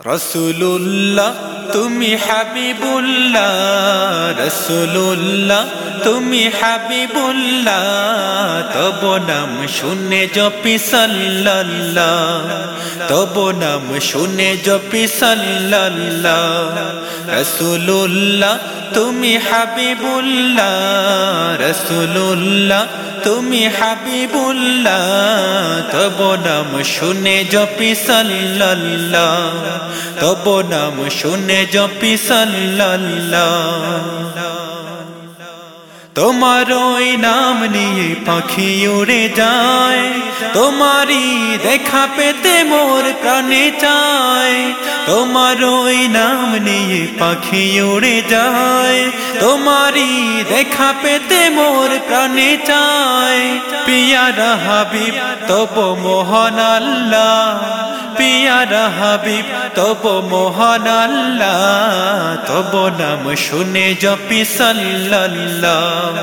রসুল্লাহ তুমি হাবিবুল্লাহ। রসুল্লাহ তুমি হাবিবুল্লাহ। তব নাম শুনে জপি সাল্লাল্লাহ। তব নাম শুনে জপি সাল্লাল্লাহ। রসুল্লাহ তুমি হাবিবুল্লাহ। রসুল্লাহ তুমি হাবিবুল্লাহ। তব নাম শুনে জপি সাল্লাল্লাহ। তব নাম শুনে জপি সাল্লাল্লাহ। তোমার ওই নাম নিয়ে পাখি উড়ে যায়। তোমারই দেখা পেতে মোর প্রাণে চায়। তোমার ওই নাম নিয়ে পাখি উড়ে যায়। তোমারই দেখা পেতে মোর প্রাণে চায়। পিয়ারা হাবিব, তব মোহন আল্লাহ। পিয়ারা হাবিব, তব মোহন তব নাম শুনে জপি সাল্লাল্লাহ,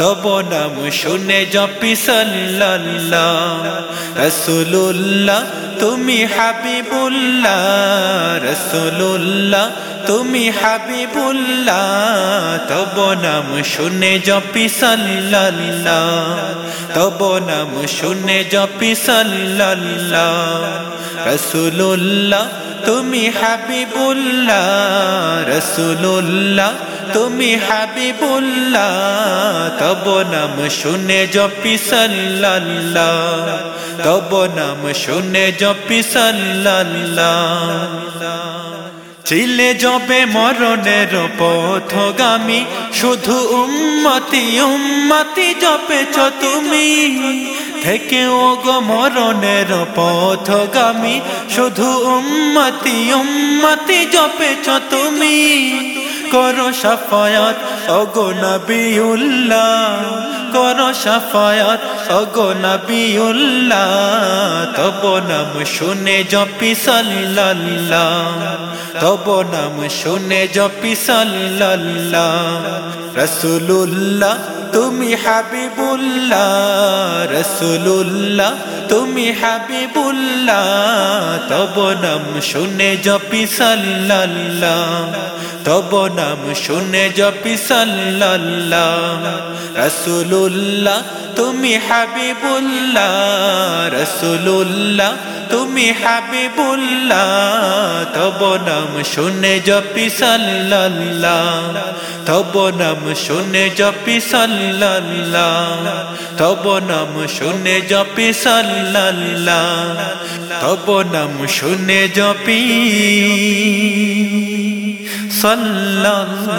তব নাম শুনে জপি সাল্লাল্লাহ রসুল্লাহ তুমি হাবিবুল্লাহ রসুল্লাহ তুমি হাবিবুল্লাহ, তব নাম শুনে জপি সাল্লাল্লাহ। তব নাম শুনে জপি সাল্লাল্লাহ। রসুল্লাহ তুমি হাবিবুল্লাহ রসুল্লাহ তুমি হাবিবুল্লাহ, তব নাম শুনে জপি সাল্লাল্লাহ। তব নাম শুনে জপি সাল্লাল্লাহ। চিলে জবে মরণের পথগামী, শুধু উম্মতি উম্মতি জপেছ তুমি। থেকে ও গো মরণের পথগামী, শুধু উম্মতি উম্মতি জপেছ তুমি। করো সাফায়াত অগো নবিউল্লাহ। করো সাফায়াত অগো নবিউল্লাহ। তব নাম শুনে জপি সাল্লাল্লাহ। তব নাম শুনে জপি সাল্লাল্লাহ। রসুল্লাহ তুমি হাবিবুল্লাহ রসুল্লাহ তুমি হাবিবুল্লাহ, তব নাম শুনে জপি সাল্লাল্লাহ। তব নাম শুনে জপি সাল্লাল্লাহ। রসুল্লাহ তুমি হাবিবুল্লাহ রসুল্লাহ তুমি হাবিবুল্লাহ, তব নাম শুনে জপি সাল্লাল্লাহ, তব নাম শুনে জপি সাল্লাল্লাহ, তব নাম শুনে জপি সাল্লাল্লাহ, তব নাম শুনে জপি সাল্লাল্লাহ।